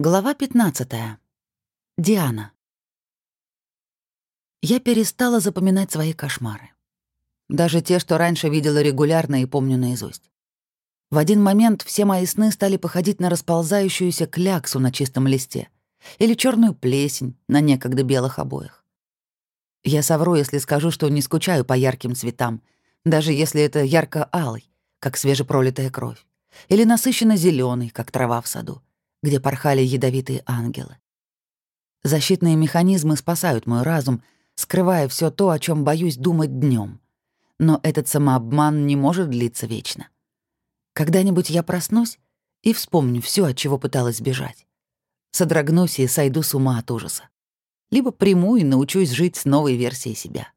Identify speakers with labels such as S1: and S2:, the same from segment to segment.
S1: Глава 15. Диана. Я перестала запоминать свои кошмары. Даже те, что раньше видела регулярно и помню наизусть. В один момент все мои сны стали походить на расползающуюся кляксу на чистом листе или черную плесень на некогда белых обоях. Я совру, если скажу, что не скучаю по ярким цветам, даже если это ярко-алый, как свежепролитая кровь, или насыщенно зеленый, как трава в саду где порхали ядовитые ангелы. Защитные механизмы спасают мой разум, скрывая все то, о чем боюсь думать днем. Но этот самообман не может длиться вечно. Когда-нибудь я проснусь и вспомню все, от чего пыталась сбежать. Содрогнусь и сойду с ума от ужаса. Либо приму и научусь жить с новой версией себя.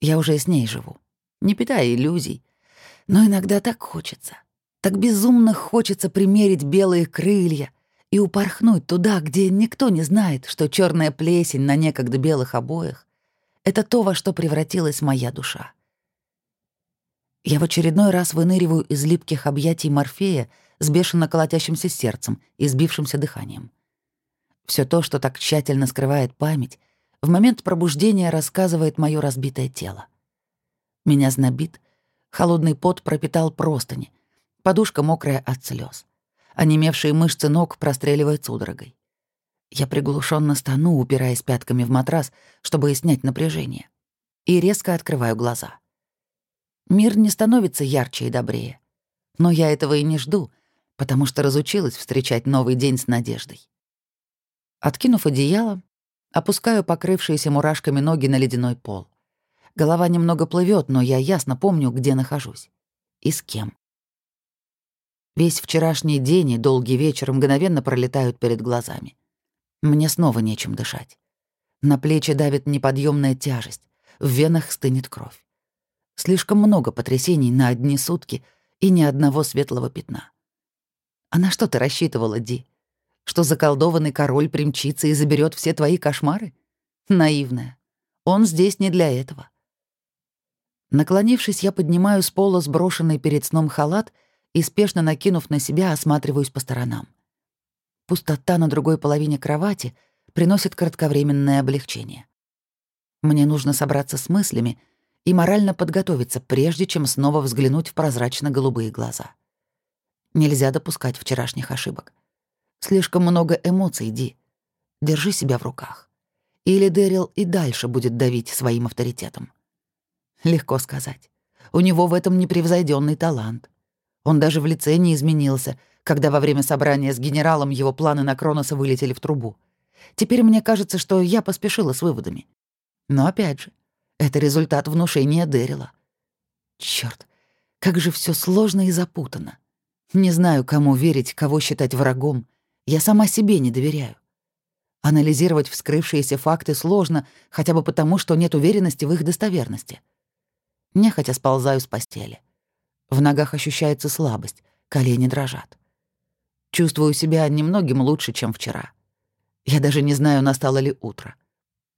S1: Я уже с ней живу, не питая иллюзий, но иногда так хочется — так безумно хочется примерить белые крылья и упорхнуть туда, где никто не знает, что черная плесень на некогда белых обоях — это то, во что превратилась моя душа. Я в очередной раз выныриваю из липких объятий Морфея с бешено колотящимся сердцем и сбившимся дыханием. Все то, что так тщательно скрывает память, в момент пробуждения рассказывает мое разбитое тело. Меня знобит, холодный пот пропитал простыни — Подушка мокрая от слез. Онемевшие мышцы ног простреливают судорогой. Я приглушенно стану, упираясь пятками в матрас, чтобы снять напряжение. И резко открываю глаза. Мир не становится ярче и добрее. Но я этого и не жду, потому что разучилась встречать новый день с надеждой. Откинув одеяло, опускаю покрывшиеся мурашками ноги на ледяной пол. Голова немного плывет, но я ясно помню, где нахожусь. И с кем. Весь вчерашний день и долгий вечер мгновенно пролетают перед глазами. Мне снова нечем дышать. На плечи давит неподъемная тяжесть, в венах стынет кровь. Слишком много потрясений на одни сутки и ни одного светлого пятна. А на что ты рассчитывала, Ди? Что заколдованный король примчится и заберет все твои кошмары? Наивная. Он здесь не для этого. Наклонившись, я поднимаю с пола сброшенный перед сном халат — и, спешно накинув на себя, осматриваюсь по сторонам. Пустота на другой половине кровати приносит кратковременное облегчение. Мне нужно собраться с мыслями и морально подготовиться, прежде чем снова взглянуть в прозрачно-голубые глаза. Нельзя допускать вчерашних ошибок. Слишком много эмоций, Ди. Держи себя в руках. Или Дэрил и дальше будет давить своим авторитетом. Легко сказать. У него в этом непревзойденный талант. Он даже в лице не изменился, когда во время собрания с генералом его планы на Кроноса вылетели в трубу. Теперь мне кажется, что я поспешила с выводами. Но опять же, это результат внушения Дэрила. Чёрт, как же все сложно и запутано. Не знаю, кому верить, кого считать врагом. Я сама себе не доверяю. Анализировать вскрывшиеся факты сложно, хотя бы потому, что нет уверенности в их достоверности. Нехотя сползаю с постели. В ногах ощущается слабость, колени дрожат. Чувствую себя немногим лучше, чем вчера. Я даже не знаю, настало ли утро.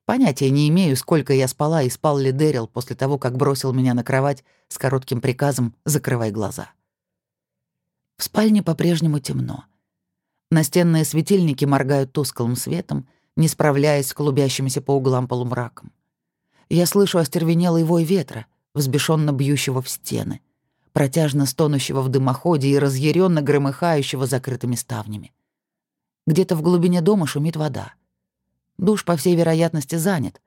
S1: Понятия не имею, сколько я спала и спал ли Дэрил после того, как бросил меня на кровать с коротким приказом «закрывай глаза». В спальне по-прежнему темно. Настенные светильники моргают тусклым светом, не справляясь с клубящимися по углам полумраком. Я слышу остервенелый вой ветра, взбешенно бьющего в стены — протяжно стонущего в дымоходе и разъяренно громыхающего закрытыми ставнями. Где-то в глубине дома шумит вода. Душ, по всей вероятности, занят,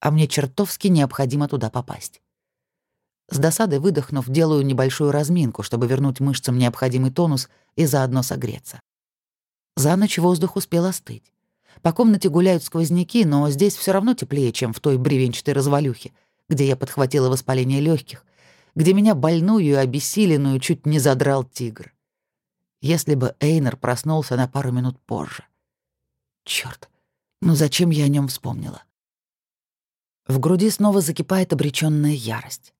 S1: а мне чертовски необходимо туда попасть. С досадой выдохнув, делаю небольшую разминку, чтобы вернуть мышцам необходимый тонус и заодно согреться. За ночь воздух успел остыть. По комнате гуляют сквозняки, но здесь все равно теплее, чем в той бревенчатой развалюхе, где я подхватила воспаление легких где меня больную и обессиленную чуть не задрал тигр. Если бы Эйнер проснулся на пару минут позже. Чёрт, ну зачем я о нем вспомнила? В груди снова закипает обречённая ярость.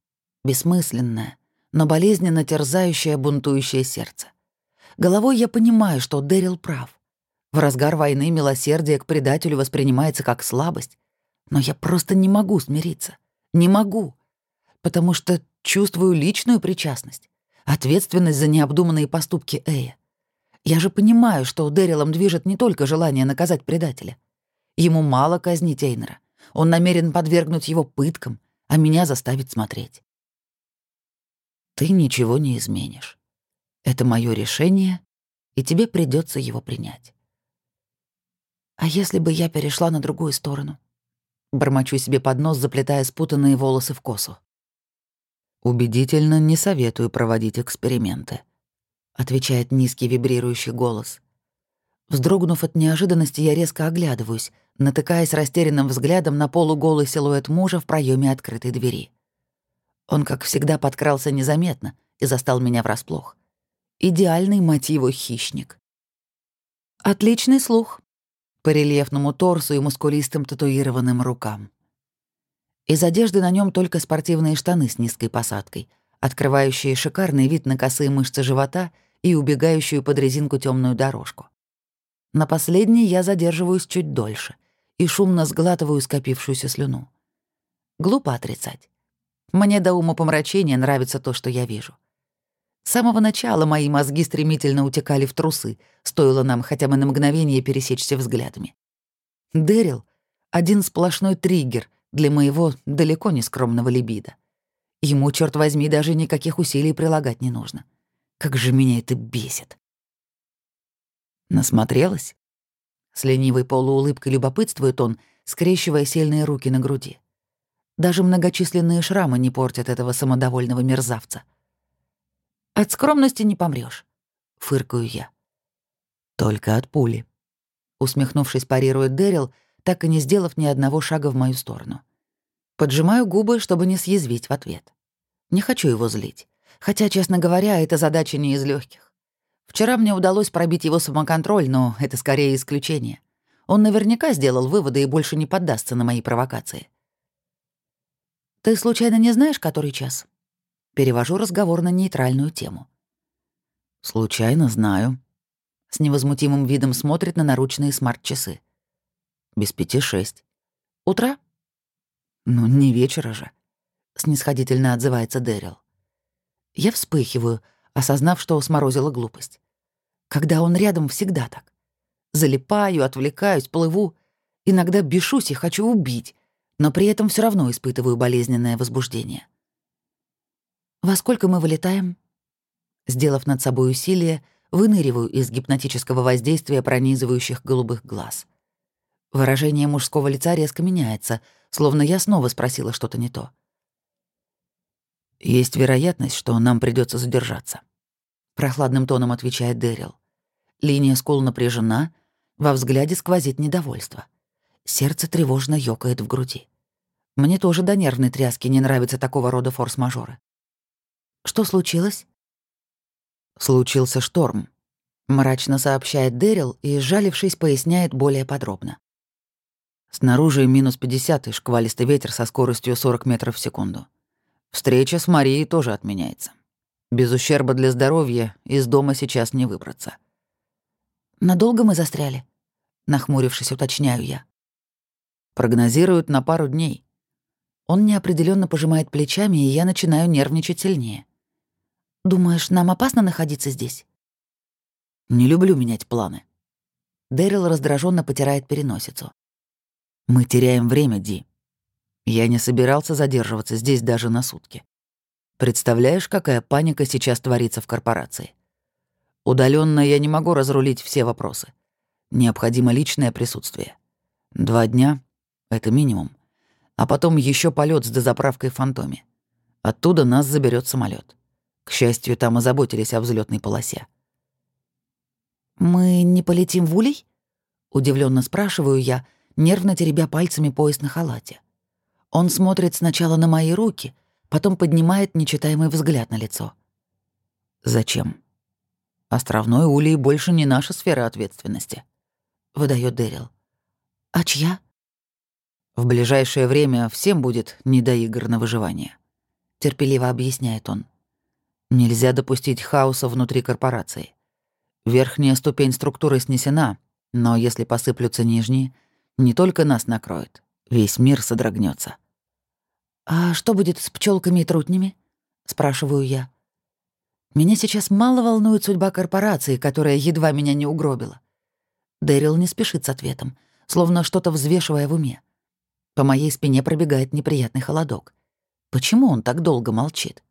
S1: Бессмысленная, но болезненно терзающая бунтующее сердце. Головой я понимаю, что Дэрил прав. В разгар войны милосердие к предателю воспринимается как слабость. Но я просто не могу смириться. Не могу. Потому что Чувствую личную причастность, ответственность за необдуманные поступки Эя. Я же понимаю, что Дэрилом движет не только желание наказать предателя. Ему мало казнить Эйнера. Он намерен подвергнуть его пыткам, а меня заставить смотреть. Ты ничего не изменишь. Это мое решение, и тебе придется его принять. А если бы я перешла на другую сторону? Бормочу себе под нос, заплетая спутанные волосы в косу. «Убедительно не советую проводить эксперименты», — отвечает низкий вибрирующий голос. Вздрогнув от неожиданности, я резко оглядываюсь, натыкаясь растерянным взглядом на полуголый силуэт мужа в проеме открытой двери. Он, как всегда, подкрался незаметно и застал меня врасплох. Идеальный мотиву хищник. Отличный слух, по рельефному торсу и мускулистым татуированным рукам. Из одежды на нем только спортивные штаны с низкой посадкой, открывающие шикарный вид на косые мышцы живота и убегающую под резинку темную дорожку. На последней я задерживаюсь чуть дольше и шумно сглатываю скопившуюся слюну. Глупо отрицать. Мне до ума помрачения нравится то, что я вижу. С самого начала мои мозги стремительно утекали в трусы, стоило нам хотя бы на мгновение пересечься взглядами. Дэрил — один сплошной триггер для моего далеко не скромного либидо. Ему, черт возьми, даже никаких усилий прилагать не нужно. Как же меня это бесит. Насмотрелась? С ленивой полуулыбкой любопытствует он, скрещивая сильные руки на груди. Даже многочисленные шрамы не портят этого самодовольного мерзавца — от скромности не помрёшь, фыркаю я. Только от пули. Усмехнувшись, парирует Дэрил, так и не сделав ни одного шага в мою сторону. Поджимаю губы, чтобы не съязвить в ответ. Не хочу его злить. Хотя, честно говоря, эта задача не из легких. Вчера мне удалось пробить его самоконтроль, но это скорее исключение. Он наверняка сделал выводы и больше не поддастся на мои провокации. «Ты случайно не знаешь, который час?» Перевожу разговор на нейтральную тему. «Случайно знаю». С невозмутимым видом смотрит на наручные смарт-часы. «Без пяти шесть. Утро?» «Ну, не вечера же», — снисходительно отзывается Дэрил. Я вспыхиваю, осознав, что сморозила глупость. Когда он рядом, всегда так. Залипаю, отвлекаюсь, плыву. Иногда бешусь и хочу убить, но при этом все равно испытываю болезненное возбуждение. «Во сколько мы вылетаем?» Сделав над собой усилие, выныриваю из гипнотического воздействия пронизывающих голубых глаз. Выражение мужского лица резко меняется, словно я снова спросила что-то не то. «Есть вероятность, что нам придется задержаться», — прохладным тоном отвечает Дэрил. Линия скул напряжена, во взгляде сквозит недовольство. Сердце тревожно ёкает в груди. Мне тоже до нервной тряски не нравится такого рода форс-мажоры. Что случилось? Случился шторм. Мрачно сообщает Дэрил и, сжалившись, поясняет более подробно. Снаружи минус 50 и шквалистый ветер со скоростью 40 метров в секунду. Встреча с Марией тоже отменяется. Без ущерба для здоровья из дома сейчас не выбраться. «Надолго мы застряли?» Нахмурившись, уточняю я. Прогнозируют на пару дней. Он неопределенно пожимает плечами, и я начинаю нервничать сильнее. «Думаешь, нам опасно находиться здесь?» «Не люблю менять планы». Дэрил раздраженно потирает переносицу. «Мы теряем время, Ди. Я не собирался задерживаться здесь даже на сутки. Представляешь, какая паника сейчас творится в корпорации? Удаленно я не могу разрулить все вопросы. Необходимо личное присутствие. Два дня — это минимум. А потом еще полет с дозаправкой в фантоме. Оттуда нас заберет самолет. К счастью, там озаботились о взлетной полосе. «Мы не полетим в Улей?» — удивленно спрашиваю я, нервно теребя пальцами пояс на халате. Он смотрит сначала на мои руки, потом поднимает нечитаемый взгляд на лицо. «Зачем? Островной Улей больше не наша сфера ответственности», — выдает Дэрил. «А чья?» «В ближайшее время всем будет не до игр на выживание», — терпеливо объясняет он. Нельзя допустить хаоса внутри корпорации. Верхняя ступень структуры снесена, но если посыплются нижние, не только нас накроет, весь мир содрогнется. «А что будет с пчелками и трутнями?» — спрашиваю я. Меня сейчас мало волнует судьба корпорации, которая едва меня не угробила. Дэрил не спешит с ответом, словно что-то взвешивая в уме. По моей спине пробегает неприятный холодок. Почему он так долго молчит?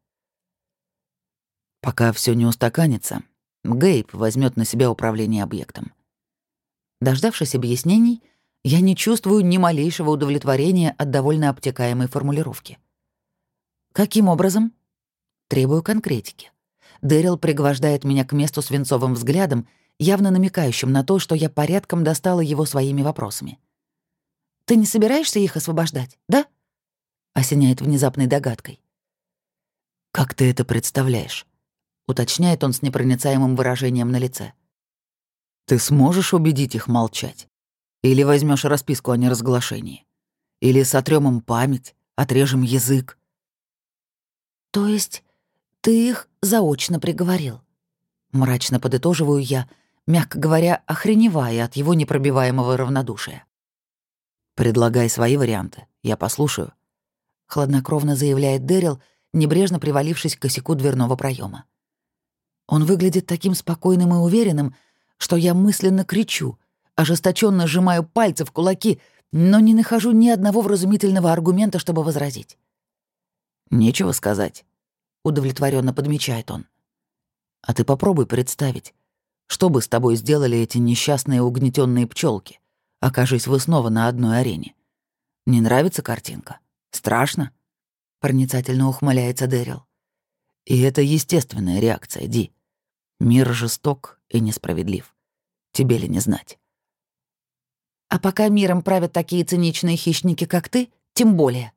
S1: Пока все не устаканится, Гейб возьмет на себя управление объектом. Дождавшись объяснений, я не чувствую ни малейшего удовлетворения от довольно обтекаемой формулировки. Каким образом? Требую конкретики. Дэрил пригвождает меня к месту свинцовым взглядом, явно намекающим на то, что я порядком достала его своими вопросами. «Ты не собираешься их освобождать, да?» — осеняет внезапной догадкой. «Как ты это представляешь?» — уточняет он с непроницаемым выражением на лице. «Ты сможешь убедить их молчать? Или возьмешь расписку о неразглашении? Или сотрём им память, отрежем язык?» «То есть ты их заочно приговорил?» Мрачно подытоживаю я, мягко говоря, охреневая от его непробиваемого равнодушия. «Предлагай свои варианты, я послушаю», — хладнокровно заявляет Дэрил, небрежно привалившись к косяку дверного проема. Он выглядит таким спокойным и уверенным, что я мысленно кричу, ожесточенно сжимаю пальцы в кулаки, но не нахожу ни одного вразумительного аргумента, чтобы возразить. «Нечего сказать», — удовлетворенно подмечает он. «А ты попробуй представить, что бы с тобой сделали эти несчастные угнетенные пчелки, окажись вы снова на одной арене. Не нравится картинка? Страшно?» Проницательно ухмыляется Дэрил. И это естественная реакция, Ди. Мир жесток и несправедлив. Тебе ли не знать? А пока миром правят такие циничные хищники, как ты, тем более.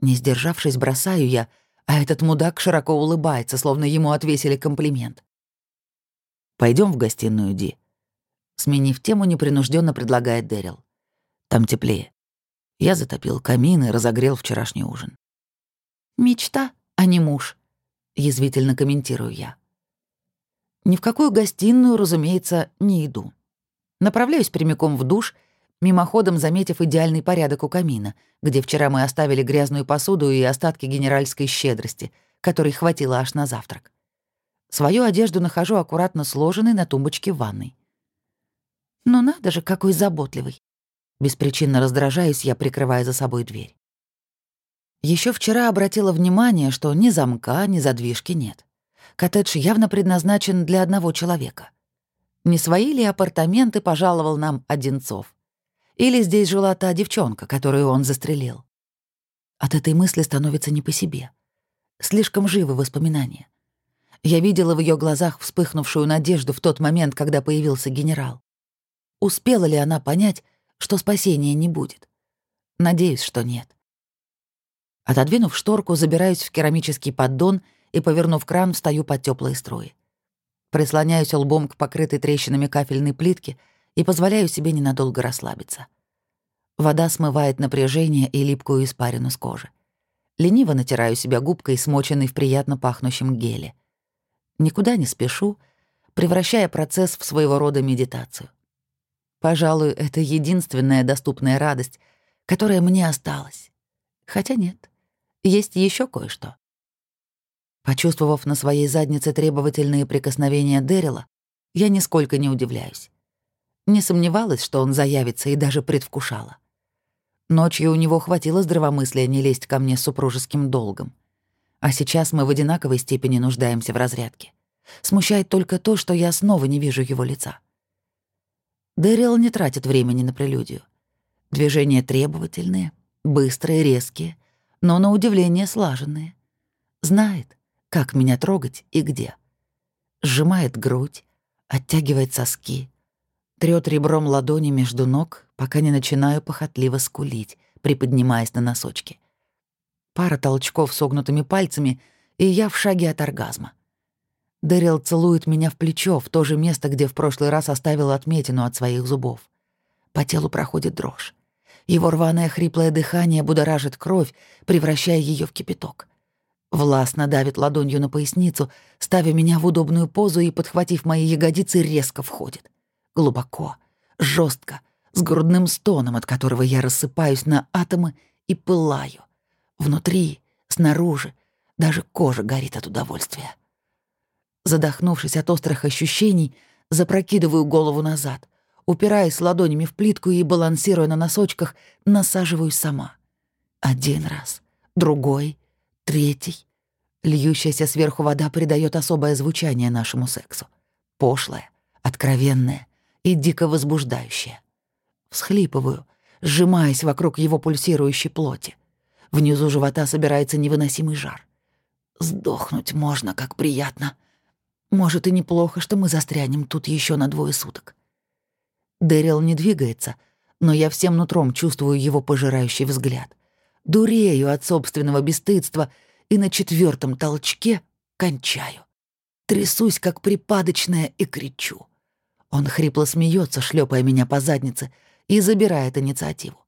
S1: Не сдержавшись, бросаю я, а этот мудак широко улыбается, словно ему отвесили комплимент. Пойдем в гостиную, Ди. Сменив тему, непринужденно предлагает Дэрил. Там теплее. Я затопил камин и разогрел вчерашний ужин. Мечта, а не муж. — язвительно комментирую я. Ни в какую гостиную, разумеется, не иду. Направляюсь прямиком в душ, мимоходом заметив идеальный порядок у камина, где вчера мы оставили грязную посуду и остатки генеральской щедрости, которой хватило аж на завтрак. Свою одежду нахожу аккуратно сложенной на тумбочке в ванной. Ну надо же, какой заботливый. Беспричинно раздражаюсь я, прикрывая за собой дверь. Еще вчера обратила внимание, что ни замка, ни задвижки нет. Коттедж явно предназначен для одного человека. Не свои ли апартаменты пожаловал нам Одинцов? Или здесь жила та девчонка, которую он застрелил? От этой мысли становится не по себе. Слишком живы воспоминания. Я видела в ее глазах вспыхнувшую надежду в тот момент, когда появился генерал. Успела ли она понять, что спасения не будет? Надеюсь, что нет. Отодвинув шторку, забираюсь в керамический поддон и, повернув кран, встаю под теплые струи. Прислоняюсь лбом к покрытой трещинами кафельной плитке и позволяю себе ненадолго расслабиться. Вода смывает напряжение и липкую испарину с кожи. Лениво натираю себя губкой, смоченной в приятно пахнущем геле. Никуда не спешу, превращая процесс в своего рода медитацию. Пожалуй, это единственная доступная радость, которая мне осталась. Хотя нет есть еще кое-что. Почувствовав на своей заднице требовательные прикосновения Дэрила, я нисколько не удивляюсь. Не сомневалась, что он заявится, и даже предвкушала. Ночью у него хватило здравомыслия не лезть ко мне с супружеским долгом. А сейчас мы в одинаковой степени нуждаемся в разрядке. Смущает только то, что я снова не вижу его лица. Дэрил не тратит времени на прелюдию. Движения требовательные, быстрые, резкие, но на удивление слаженные. Знает, как меня трогать и где. Сжимает грудь, оттягивает соски, трёт ребром ладони между ног, пока не начинаю похотливо скулить, приподнимаясь на носочки. Пара толчков согнутыми пальцами, и я в шаге от оргазма. Дэрил целует меня в плечо, в то же место, где в прошлый раз оставил отметину от своих зубов. По телу проходит дрожь. Его рваное хриплое дыхание будоражит кровь, превращая ее в кипяток. Властно давит ладонью на поясницу, ставя меня в удобную позу и, подхватив мои ягодицы, резко входит. Глубоко, жестко, с грудным стоном, от которого я рассыпаюсь на атомы и пылаю. Внутри, снаружи, даже кожа горит от удовольствия. Задохнувшись от острых ощущений, запрокидываю голову назад, упираясь ладонями в плитку и, балансируя на носочках, насаживаюсь сама. Один раз, другой, третий. Льющаяся сверху вода придает особое звучание нашему сексу. Пошлое, откровенное и дико возбуждающее. Всхлипываю, сжимаясь вокруг его пульсирующей плоти. Внизу живота собирается невыносимый жар. Сдохнуть можно, как приятно. Может, и неплохо, что мы застрянем тут еще на двое суток. Дэрил не двигается, но я всем нутром чувствую его пожирающий взгляд. Дурею от собственного бесстыдства и на четвертом толчке кончаю. Трясусь, как припадочная, и кричу. Он хрипло смеется, шлепая меня по заднице, и забирает инициативу.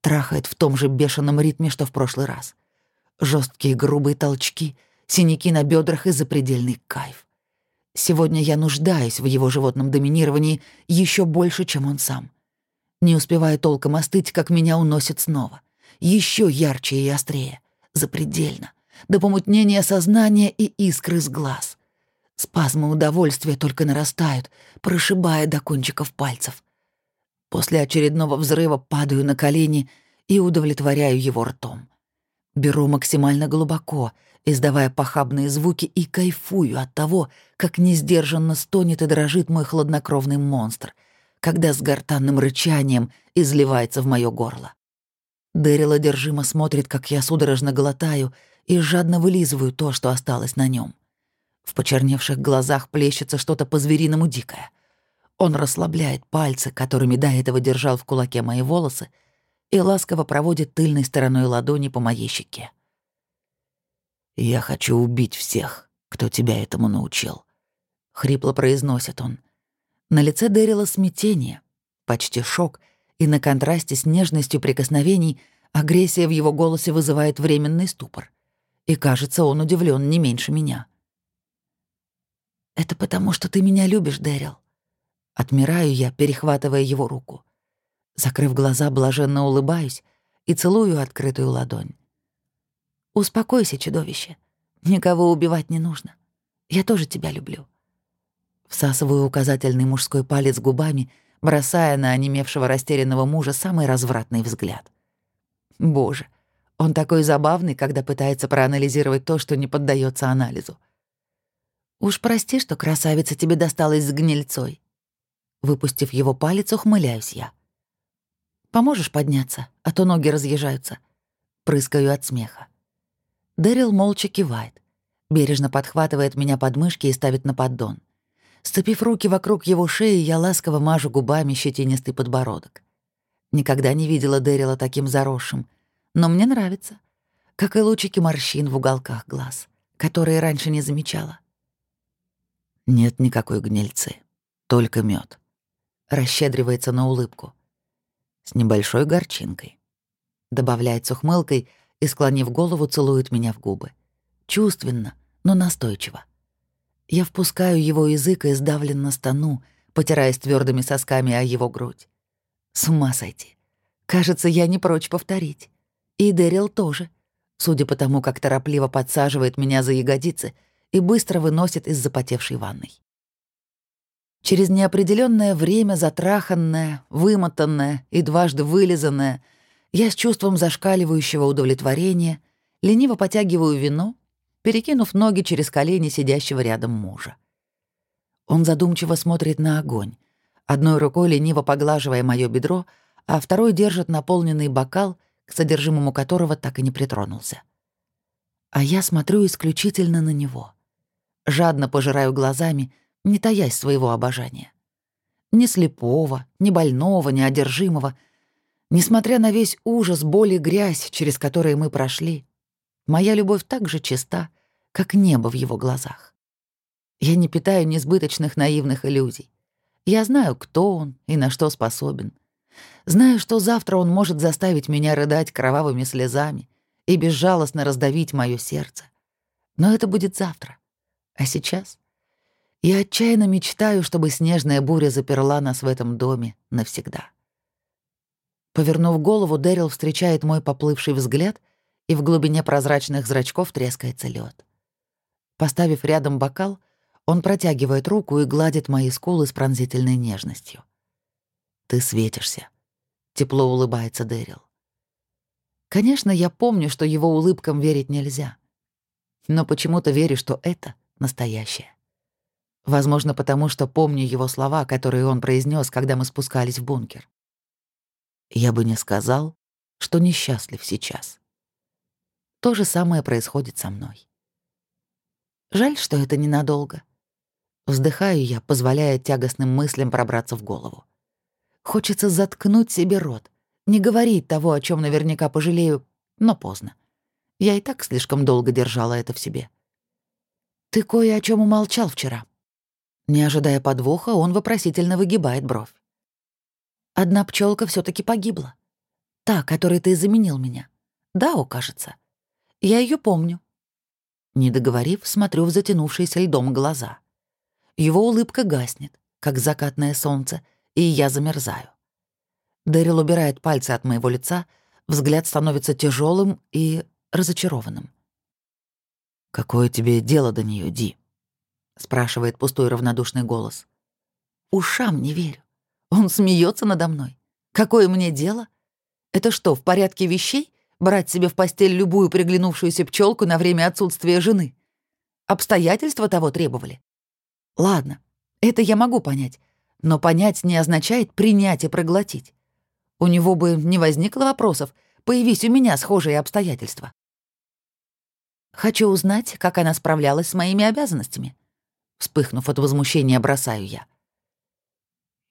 S1: Трахает в том же бешеном ритме, что в прошлый раз. Жесткие грубые толчки, синяки на бедрах и запредельный кайф. Сегодня я нуждаюсь в его животном доминировании еще больше, чем он сам. Не успевая толком остыть, как меня уносит снова. Еще ярче и острее. Запредельно. До помутнения сознания и искры с глаз. Спазмы удовольствия только нарастают, прошибая до кончиков пальцев. После очередного взрыва падаю на колени и удовлетворяю его ртом. Беру максимально глубоко, издавая похабные звуки, и кайфую от того, как несдержанно стонет и дрожит мой хладнокровный монстр, когда с гортанным рычанием изливается в моё горло. Дэрил одержимо смотрит, как я судорожно глотаю и жадно вылизываю то, что осталось на нем. В почерневших глазах плещется что-то по-звериному дикое. Он расслабляет пальцы, которыми до этого держал в кулаке мои волосы, и ласково проводит тыльной стороной ладони по моей щеке. «Я хочу убить всех, кто тебя этому научил», — хрипло произносит он. На лице Дэрила смятение, почти шок, и на контрасте с нежностью прикосновений агрессия в его голосе вызывает временный ступор. И кажется, он удивлен не меньше меня. «Это потому, что ты меня любишь, Дэрил», Отмираю я, перехватывая его руку. Закрыв глаза, блаженно улыбаюсь и целую открытую ладонь. «Успокойся, чудовище. Никого убивать не нужно. Я тоже тебя люблю». Всасываю указательный мужской палец губами, бросая на онемевшего растерянного мужа самый развратный взгляд. Боже, он такой забавный, когда пытается проанализировать то, что не поддается анализу. «Уж прости, что красавица тебе досталась с гнильцой», Выпустив его палец, ухмыляюсь я. «Поможешь подняться, а то ноги разъезжаются». Прыскаю от смеха. Дэрил молча кивает. Бережно подхватывает меня под мышки и ставит на поддон. Сцепив руки вокруг его шеи, я ласково мажу губами щетинистый подбородок. Никогда не видела Дэрила таким заросшим, но мне нравится, как и лучики морщин в уголках глаз, которые раньше не замечала. Нет никакой гнильцы, только мед расщедривается на улыбку. С небольшой горчинкой. Добавляет с ухмылкой и, склонив голову, целует меня в губы. Чувственно, но настойчиво. Я впускаю его язык и сдавленно стану, потираясь твердыми сосками о его грудь. С ума сойти. Кажется, я не прочь повторить. И Дэрил тоже, судя по тому, как торопливо подсаживает меня за ягодицы и быстро выносит из запотевшей ванной. Через неопределенное время затраханное, вымотанное и дважды вылизанное, я с чувством зашкаливающего удовлетворения лениво потягиваю вино, перекинув ноги через колени сидящего рядом мужа. Он задумчиво смотрит на огонь, одной рукой лениво поглаживая моё бедро, а второй держит наполненный бокал, к содержимому которого так и не притронулся. А я смотрю исключительно на него. Жадно пожираю глазами — не таясь своего обожания. Ни слепого, ни больного, ни одержимого. Несмотря на весь ужас, боль и грязь, через которые мы прошли, моя любовь так же чиста, как небо в его глазах. Я не питаю несбыточных наивных иллюзий. Я знаю, кто он и на что способен. Знаю, что завтра он может заставить меня рыдать кровавыми слезами и безжалостно раздавить мое сердце. Но это будет завтра. А сейчас я отчаянно мечтаю, чтобы снежная буря заперла нас в этом доме навсегда. Повернув голову, Дэрил встречает мой поплывший взгляд, и в глубине прозрачных зрачков трескается лед. Поставив рядом бокал, Он протягивает руку и гладит мои скулы с пронзительной нежностью. «Ты светишься», — тепло улыбается Дэрил. Конечно, я помню, что его улыбкам верить нельзя. Но почему-то верю, что это настоящее. Возможно, потому что помню его слова, которые он произнес, когда мы спускались в бункер. Я бы не сказал, что несчастлив сейчас. То же самое происходит со мной. Жаль, что это ненадолго. Вздыхаю я, позволяя тягостным мыслям пробраться в голову. Хочется заткнуть себе рот, не говорить того, о чем наверняка пожалею, но поздно. Я и так слишком долго держала это в себе. «Ты кое о чем умолчал вчера». Не ожидая подвоха, он вопросительно выгибает бровь. «Одна пчелка все таки погибла. Та, которой ты заменил меня. Да, кажется. Я ее помню». Не договорив, смотрю в затянувшиеся льдом глаза. Его улыбка гаснет, как закатное солнце, и я замерзаю. Дэрил убирает пальцы от моего лица, взгляд становится тяжелым и разочарованным. «Какое тебе дело до нее, Ди?» — спрашивает пустой равнодушный голос. «Ушам не верю. Он смеется надо мной. Какое мне дело? Это что, в порядке вещей брать себе в постель любую приглянувшуюся пчелку на время отсутствия жены? Обстоятельства того требовали. Ладно, это я могу понять, но понять не означает принять и проглотить. У него бы не возникло вопросов, появись у меня схожие обстоятельства. Хочу узнать, как она справлялась с моими обязанностями. Вспыхнув от возмущения, бросаю я.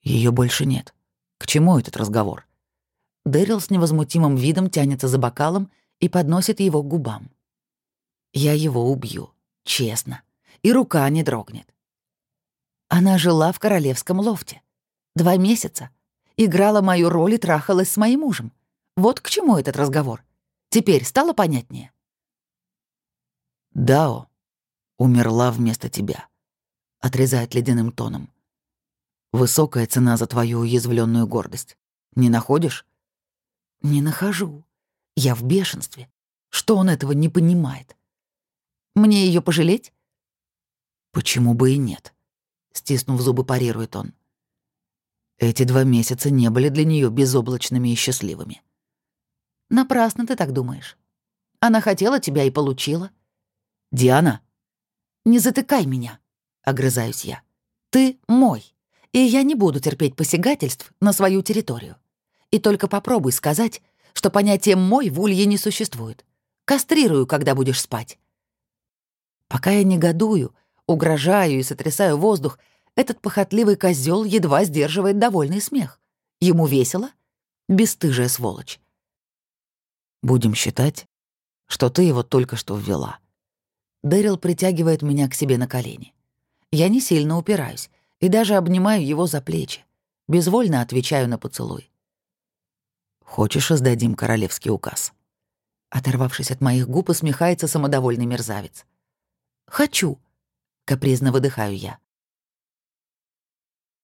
S1: Ее больше нет. К чему этот разговор? Дэрил с невозмутимым видом тянется за бокалом и подносит его к губам. Я его убью, честно, и рука не дрогнет. Она жила в королевском лофте. Два месяца. Играла мою роль и трахалась с моим мужем. Вот к чему этот разговор. Теперь стало понятнее? «Дао умерла вместо тебя», — отрезает ледяным тоном. «Высокая цена за твою уязвленную гордость. Не находишь?» «Не нахожу. Я в бешенстве. Что он этого не понимает? Мне ее пожалеть?» «Почему бы и нет?» стиснув зубы, парирует он. Эти два месяца не были для нее безоблачными и счастливыми. Напрасно ты так думаешь. Она хотела тебя и получила. Диана, не затыкай меня, огрызаюсь я. Ты мой, и я не буду терпеть посягательств на свою территорию. И только попробуй сказать, что понятие «мой» в улье не существует. Кастрирую, когда будешь спать. Пока я негодую, Угрожаю и сотрясаю воздух. Этот похотливый козел едва сдерживает довольный смех. Ему весело? Бесстыжая сволочь. Будем считать, что ты его только что ввела. Дэрил притягивает меня к себе на колени. Я не сильно упираюсь и даже обнимаю его за плечи. Безвольно отвечаю на поцелуй. «Хочешь, издадим королевский указ?» Оторвавшись от моих губ, усмехается самодовольный мерзавец. «Хочу», Капризно выдыхаю я.